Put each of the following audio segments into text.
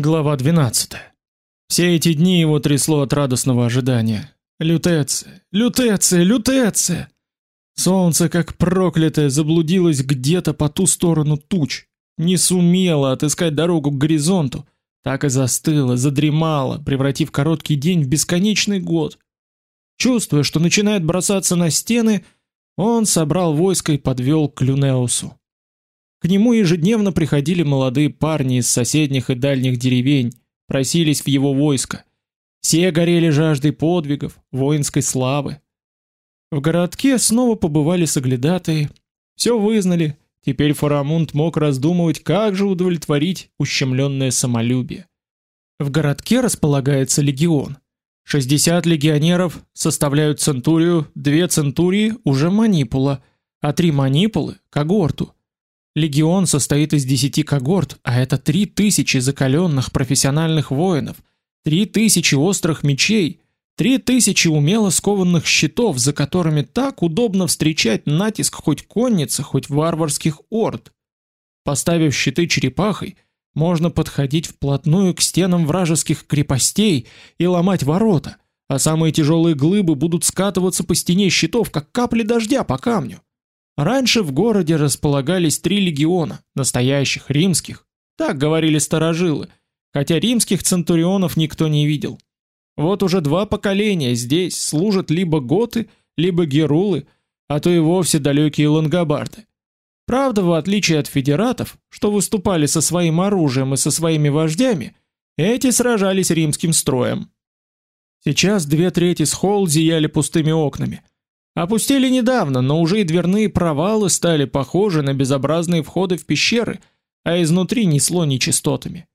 Глава 12. Все эти дни его трясло от радостного ожидания. Лютеция, лютеция, лютеция. Солнце, как проклятое, заблудилось где-то по ту сторону туч, не сумело отыскать дорогу к горизонту, так и застыло, задремало, превратив короткий день в бесконечный год. Чувствуя, что начинает бросаться на стены, он собрал войско и подвел к Люнеусу. К нему ежедневно приходили молодые парни из соседних и дальних деревень, просились в его войско. Все горели жаждой подвигов, воинской славы. В городке снова побывали соглядатые, все вызнали. Теперь Фарамунд мог раздумывать, как же удовлетворить ущемленное самолюбие. В городке располагается легион. 60 легионеров составляют центурию, две центурии уже манипула, а три манипулы когорту. Легион состоит из 10 когорт, а это 3000 закаленных профессиональных воинов, 3000 острых мечей, 3000 умело скованных щитов, за которыми так удобно встречать натиск хоть конницы, хоть варварских орд. Поставив щиты черепахой, можно подходить вплотную к стенам вражеских крепостей и ломать ворота, а самые тяжелые глыбы будут скатываться по стене щитов, как капли дождя по камню. Раньше в городе располагались три легиона, настоящих римских, так говорили старожилы, хотя римских центурионов никто не видел. Вот уже два поколения здесь служат либо готы, либо герулы, а то и вовсе далекие лангобарды. Правда, в отличие от федератов, что выступали со своим оружием и со своими вождями, эти сражались римским строем. Сейчас две трети схол зияли пустыми окнами – Опустили недавно, но уже и дверные провалы стали похожи на безобразные входы в пещеры, а изнутри несло нечистотами.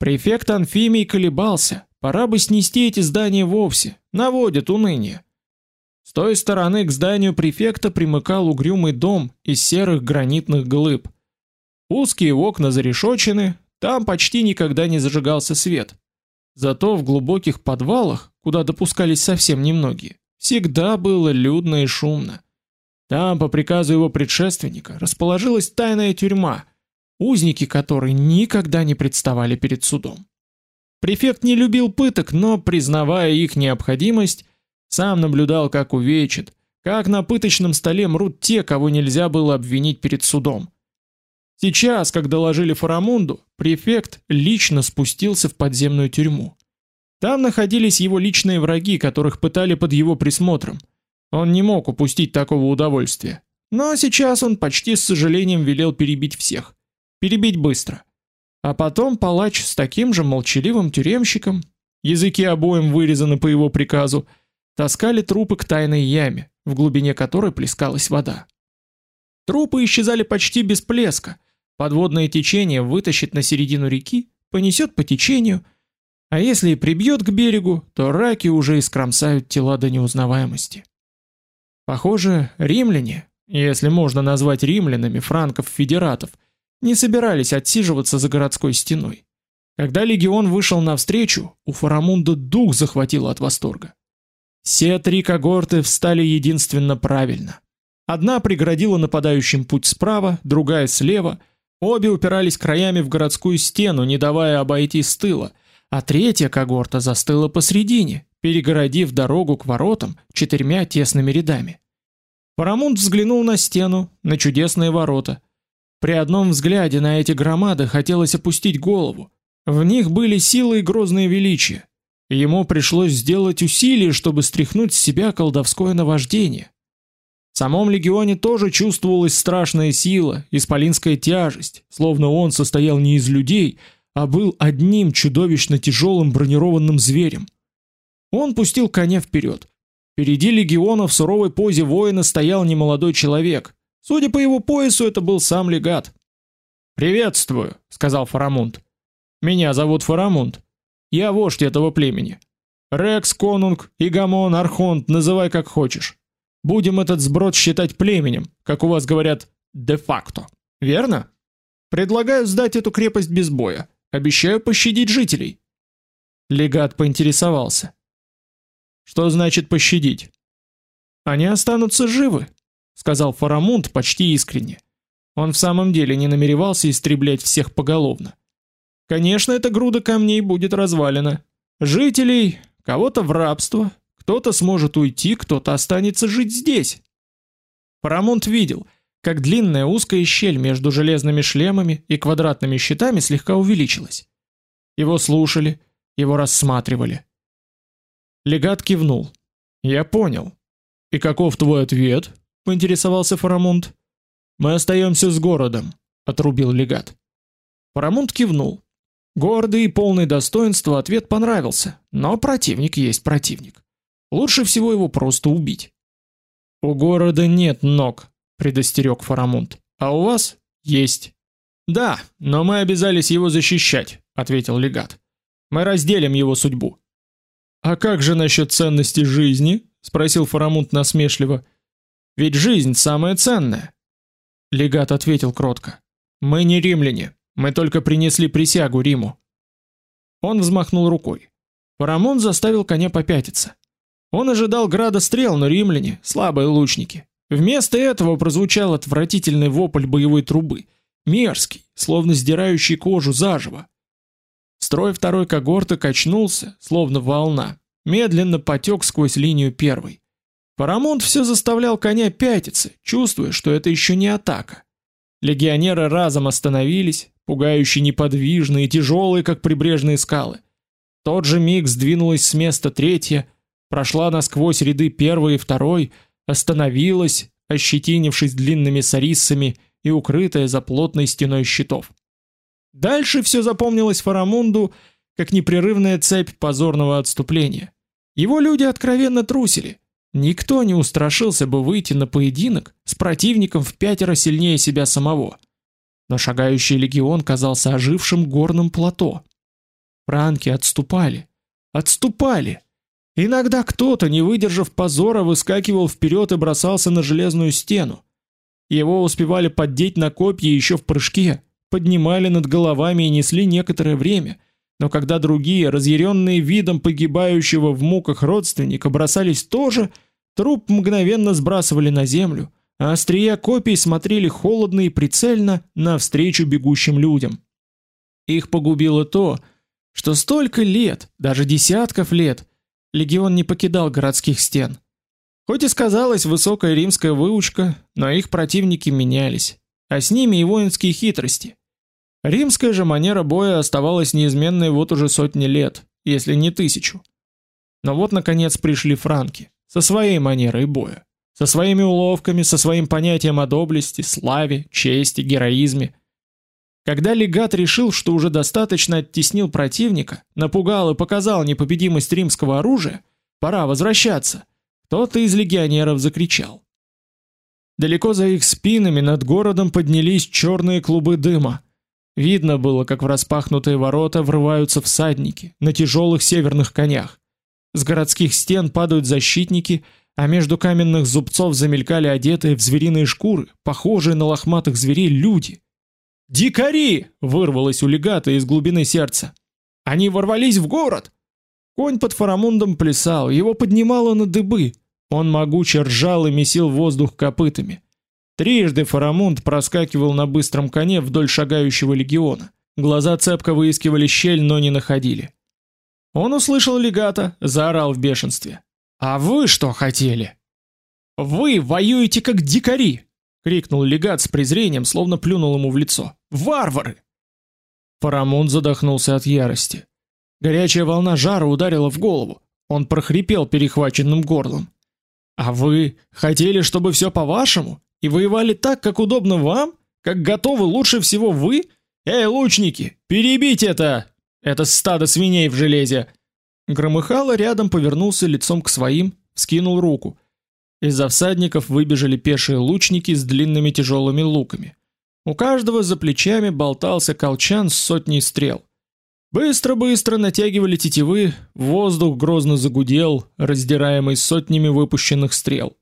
Префект Анфимий колебался, пора бы снести эти здания вовсе, наводит уныние. С той стороны к зданию префекта примыкал угрюмый дом из серых гранитных глыб. Узкие окна зарешочены, там почти никогда не зажигался свет. Зато в глубоких подвалах, куда допускались совсем немногие, всегда было людно и шумно. Там по приказу его предшественника расположилась тайная тюрьма, узники которой никогда не представали перед судом. Префект не любил пыток, но признавая их необходимость, сам наблюдал, как увечат, как на пыточном столе мрут те, кого нельзя было обвинить перед судом. Сейчас, когда доложили Фарамунду, префект лично спустился в подземную тюрьму. Там находились его личные враги, которых пытали под его присмотром. Он не мог упустить такого удовольствия. Но сейчас он почти с сожалением велел перебить всех. Перебить быстро. А потом палач с таким же молчаливым тюремщиком, языки обоим вырезаны по его приказу, таскали трупы к тайной яме, в глубине которой плескалась вода. Трупы исчезали почти без плеска. Подводное течение вытащит на середину реки, понесет по течению – а если и прибьет к берегу, то раки уже искромсают тела до неузнаваемости. Похоже, римляне, если можно назвать римлянами франков-федератов, не собирались отсиживаться за городской стеной. Когда легион вышел навстречу, у Фарамунда дух захватило от восторга. Все три когорты встали единственно правильно. Одна преградила нападающим путь справа, другая слева, обе упирались краями в городскую стену, не давая обойти с тыла – а третья когорта застыла посредине, перегородив дорогу к воротам четырьмя тесными рядами. Парамунд взглянул на стену, на чудесные ворота. При одном взгляде на эти громады хотелось опустить голову. В них были силы и грозное величие. Ему пришлось сделать усилие, чтобы стряхнуть с себя колдовское наваждение. В самом легионе тоже чувствовалась страшная сила, исполинская тяжесть, словно он состоял не из людей, а был одним чудовищно тяжелым бронированным зверем. Он пустил коня вперед. Впереди легиона в суровой позе воина стоял немолодой человек. Судя по его поясу, это был сам легат. "Приветствую", сказал Фарамунд. "Меня зовут Фарамунд. Я вождь этого племени. Рекс, Конунг, Игамон, Архонт, называй как хочешь. Будем этот сброд считать племенем, как у вас говорят, де-факто. Верно? Предлагаю сдать эту крепость без боя. Обещаю пощадить жителей. Легат поинтересовался. Что значит пощадить? Они останутся живы, сказал Фарамунд почти искренне. Он в самом деле не намеревался истреблять всех поголовно. Конечно, эта груда камней будет развалена. Жителей, кого-то в рабство, кто-то сможет уйти, кто-то останется жить здесь. Парамонт видел, как длинная узкая щель между железными шлемами и квадратными щитами слегка увеличилась. Его слушали, его рассматривали. Легат кивнул. Я понял. И каков твой ответ? поинтересовался Фарамунд. Мы остаемся с городом, отрубил легат. Фарамунд кивнул. Гордый и полный достоинства ответ понравился, но противник есть противник. Лучше всего его просто убить. У города нет ног, предостерег Фарамунд. А у вас есть. Да, но мы обязались его защищать, ответил легат. Мы разделим его судьбу. А как же насчет ценности жизни? спросил Фарамунд насмешливо. Ведь жизнь самая ценная. Легат ответил кротко: Мы не римляне, мы только принесли присягу Риму. Он взмахнул рукой. Фарамунд заставил коня попятиться. Он ожидал града стрел, но римляне слабые лучники. Вместо этого прозвучал отвратительный вопль боевой трубы, мерзкий, словно сдирающий кожу заживо. Строй второй когорты качнулся, словно волна, медленно потек сквозь линию первой. Парамонт все заставлял коня пятиться, чувствуя, что это еще не атака. Легионеры разом остановились, пугающе неподвижные тяжелые, как прибрежные скалы. В тот же миг сдвинулась с места третья, прошла насквозь ряды первой и второй, остановилась, ощетинившись длинными сариссами и укрытая за плотной стеной щитов. Дальше все запомнилось Фарамунду как непрерывная цепь позорного отступления. Его люди откровенно трусили. Никто не устрашился бы выйти на поединок с противником в пятеро сильнее себя самого. Но шагающий легион казался ожившим горным плато. Франки отступали, отступали. Иногда кто-то, не выдержав позора, выскакивал вперед и бросался на железную стену. Его успевали поддеть на копья еще в прыжке, поднимали над головами и несли некоторое время, но когда другие, разъяренные видом погибающего в муках родственника, бросались тоже, труп мгновенно сбрасывали на землю, а острия копий смотрели холодно и прицельно навстречу бегущим людям. Их погубило то, что столько лет, даже десятков лет, легион не покидал городских стен. Хоть и сказалась высокая римская выучка, но их противники менялись, а с ними и воинские хитрости. Римская же манера боя оставалась неизменной вот уже сотни лет, если не тысячу. Но вот наконец пришли франки со своей манерой боя, со своими уловками, со своим понятием о доблести, славе, чести, героизме. Когда легат решил, что уже достаточно оттеснил противника, напугал и показал непобедимость римского оружия, пора возвращаться. Кто-то из легионеров закричал. Далеко за их спинами над городом поднялись черные клубы дыма. Видно было, как в распахнутые ворота врываются всадники на тяжелых северных конях. С городских стен падают защитники, а между каменных зубцов замелькали одетые в звериные шкуры, похожие на лохматых зверей люди. Дикари! вырвалось у легата из глубины сердца. Они ворвались в город. Конь под Фарамундом плясал, его поднимало на дыбы. Он могуче ржал и месил воздух копытами. Трижды Фарамунд проскакивал на быстром коне вдоль шагающего легиона. Глаза цепко выискивали щель, но не находили. Он услышал легата, заорал в бешенстве: "А вы что хотели? Вы воюете как дикари!" крикнул легат с презрением, словно плюнул ему в лицо. Варвары! Парамон задохнулся от ярости. Горячая волна жара ударила в голову. Он прохрипел перехваченным горлом: "А вы хотели, чтобы все по-вашему и воевали так, как удобно вам, как готовы лучше всего вы? Эй, лучники, перебить это! Это стадо свиней в железе!" Громыхало рядом повернулся лицом к своим, скинул руку. Из-за всадников выбежали пешие лучники с длинными тяжелыми луками. У каждого за плечами болтался колчан с сотней стрел. Быстро-быстро натягивали тетивы, воздух грозно загудел, раздираемый сотнями выпущенных стрел.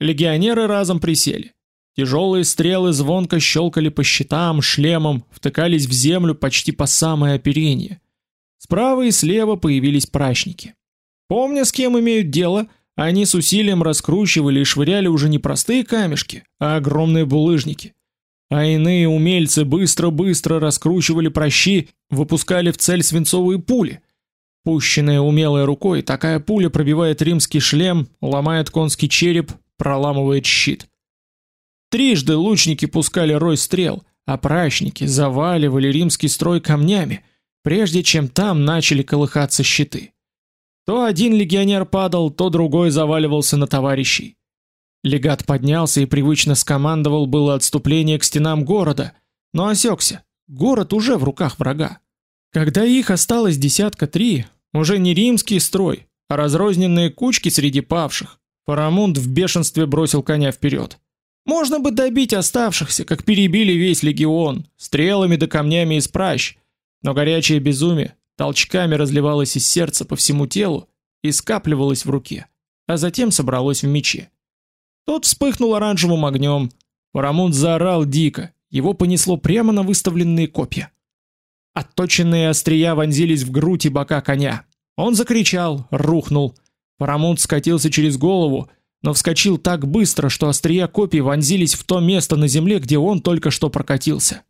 Легионеры разом присели. Тяжелые стрелы звонко щелкали по щитам, шлемам, втыкались в землю почти по самое оперение. Справа и слева появились прачники. Помня, с кем имеют дело, они с усилием раскручивали и швыряли уже не простые камешки, а огромные булыжники. А иные умельцы быстро-быстро раскручивали прощи, выпускали в цель свинцовые пули. Пущенная умелой рукой, такая пуля пробивает римский шлем, ломает конский череп, проламывает щит. Трижды лучники пускали рой стрел, а прачники заваливали римский строй камнями, прежде чем там начали колыхаться щиты. То один легионер падал, то другой заваливался на товарищей. Легат поднялся и привычно скомандовал было отступление к стенам города, но осекся. Город уже в руках врага. Когда их осталось десятка три, уже не римский строй, а разрозненные кучки среди павших, Парамунд в бешенстве бросил коня вперед. Можно бы добить оставшихся, как перебили весь легион, стрелами да камнями из пращ, но горячее безумие толчками разливалось из сердца по всему телу и скапливалось в руке, а затем собралось в мече. Тот вспыхнул оранжевым огнем. Парамунд заорал дико, его понесло прямо на выставленные копья. Отточенные острия вонзились в грудь и бока коня. Он закричал, рухнул. Парамунд скатился через голову, но вскочил так быстро, что острия копий вонзились в то место на земле, где он только что прокатился.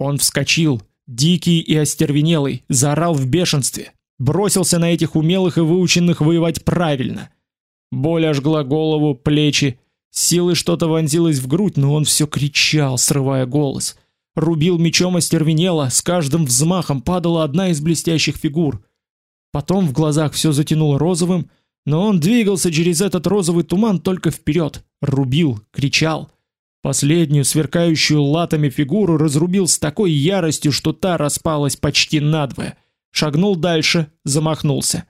Он вскочил, дикий и остервенелый, заорал в бешенстве, бросился на этих умелых и выученных воевать правильно. Боль ожгла голову, плечи, силой что-то вонзилось в грудь, но он все кричал, срывая голос. Рубил мечом остервенело, с каждым взмахом падала одна из блестящих фигур. Потом в глазах все затянуло розовым, но он двигался через этот розовый туман только вперед, рубил, кричал. Последнюю сверкающую латами фигуру разрубил с такой яростью, что та распалась почти надвое. Шагнул дальше, замахнулся.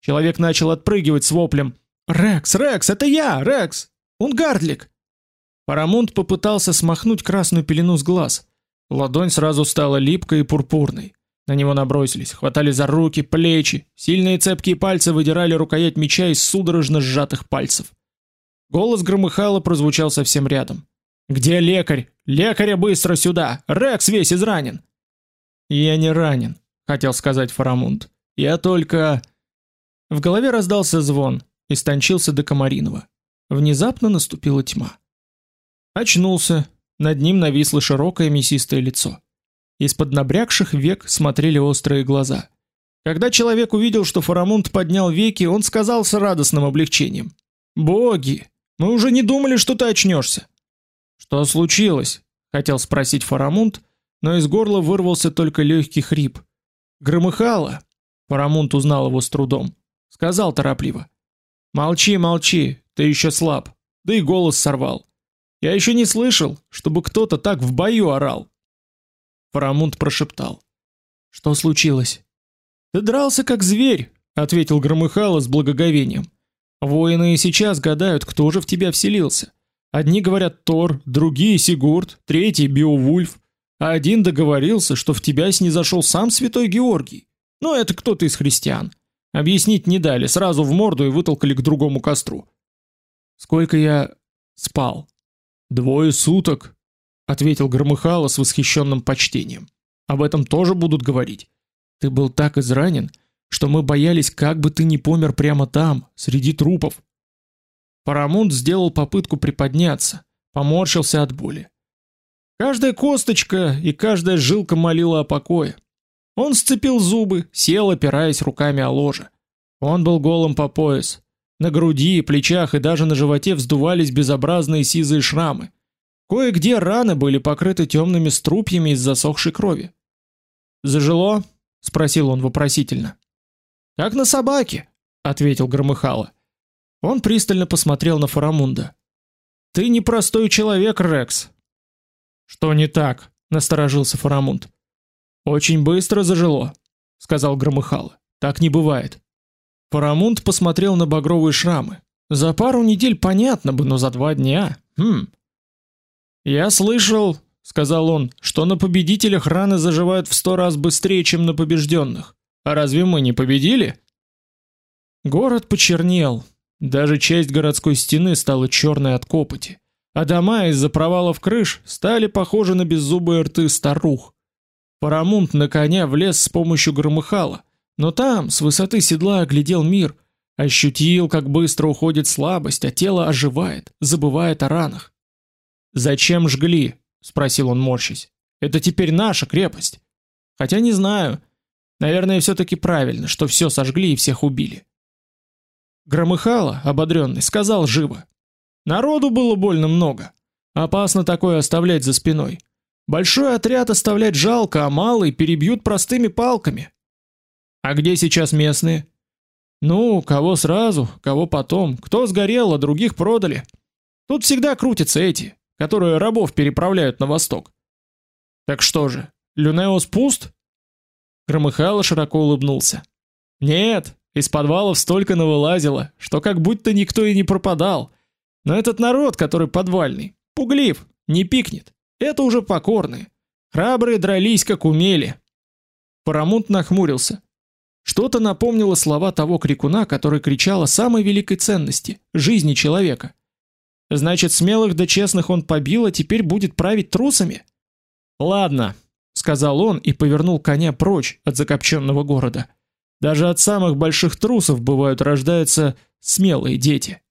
Человек начал отпрыгивать с воплем: Рекс, Рекс, это я, Рекс. Он гардлик. Парамонт попытался смахнуть красную пелену с глаз. Ладонь сразу стала липкой и пурпурной. На него набросились, хватали за руки, плечи, сильные цепкие пальцы выдирали рукоять меча из судорожно сжатых пальцев. Голос громыхало прозвучал совсем рядом. Где лекарь? Лекаря быстро сюда. Рекс весь изранен. Я не ранен, хотел сказать Фарамунд. Я только В голове раздался звон истончился до комариного. Внезапно наступила тьма. Очнулся. Над ним нависло широкое мясистое лицо. Из-под набрякших век смотрели острые глаза. Когда человек увидел, что Фарамунд поднял веки, он сказал с радостным облегчением: "Боги, мы уже не думали, что ты очнешься". "Что случилось?" хотел спросить Фарамунд, но из горла вырвался только легкий хрип. Громыхало. Фарамунд узнал его с трудом. Сказал торопливо: Молчи, молчи, ты еще слаб. Да и голос сорвал. Я еще не слышал, чтобы кто-то так в бою орал. Фарамунд прошептал: "Что случилось?" "Ты дрался как зверь", ответил Громыхало с благоговением. "Воины и сейчас гадают, кто же в тебя вселился. Одни говорят Тор, другие Сигурд, третий Беовульф, а один договорился, что в тебя снизошел сам святой Георгий. Ну это кто-то из христиан. Объяснить не дали, сразу в морду и вытолкали к другому костру. Сколько я спал? Двое суток, ответил Громыхало с восхищенным почтением. Об этом тоже будут говорить. Ты был так изранен, что мы боялись, как бы ты не помер прямо там, среди трупов. Парамунд сделал попытку приподняться, поморщился от боли. Каждая косточка и каждая жилка молила о покое. Он сцепил зубы, сел, опираясь руками о ложе. Он был голым по пояс. На груди, плечах и даже на животе вздувались безобразные сизые шрамы. Кое-где раны были покрыты темными струпьями из засохшей крови. "Зажило?" спросил он вопросительно. "Как на собаке", ответил Громыхало. Он пристально посмотрел на Фарамунда. "Ты не простой человек, Рекс". "Что не так?" насторожился Фарамунд. Очень быстро зажило, сказал Громыхало. Так не бывает. Парамунд посмотрел на багровые шрамы. За пару недель понятно бы, но за два дня. Хм. Я слышал, сказал он, что на победителях раны заживают в сто раз быстрее, чем на побежденных. А разве мы не победили? Город почернел. Даже часть городской стены стала черной от копоти, а дома из-за провалов крыш стали похожи на беззубые рты старух. Парамунт на коня влез с помощью громыхала, но там, с высоты седла, оглядел мир, ощутил, как быстро уходит слабость, а тело оживает, забывает о ранах. "Зачем жгли?" спросил он, морщись. Это теперь наша крепость. Хотя не знаю. Наверное, все таки правильно, что все сожгли и всех убили. Громыхало, ободренный, сказал живо: "Народу было больно много. Опасно такое оставлять за спиной. Большой отряд оставлять жалко, а малый перебьют простыми палками. А где сейчас местные? Ну, кого сразу, кого потом, кто сгорел, а других продали. Тут всегда крутятся эти, которые рабов переправляют на восток. Так что же, Люнеос пуст? Громыхало широко улыбнулся. Нет, из подвалов столько навылазило, что как будто никто и не пропадал. Но этот народ, который подвальный, пуглив, не пикнет. Это уже покорные. Храбрые дрались как умели. Парамунт нахмурился. Что-то напомнило слова того крикуна, который кричал о самой великой ценности жизни человека. Значит, смелых да честных он побил, а теперь будет править трусами? Ладно, сказал он и повернул коня прочь от закопченного города. Даже от самых больших трусов бывают рождаются смелые дети.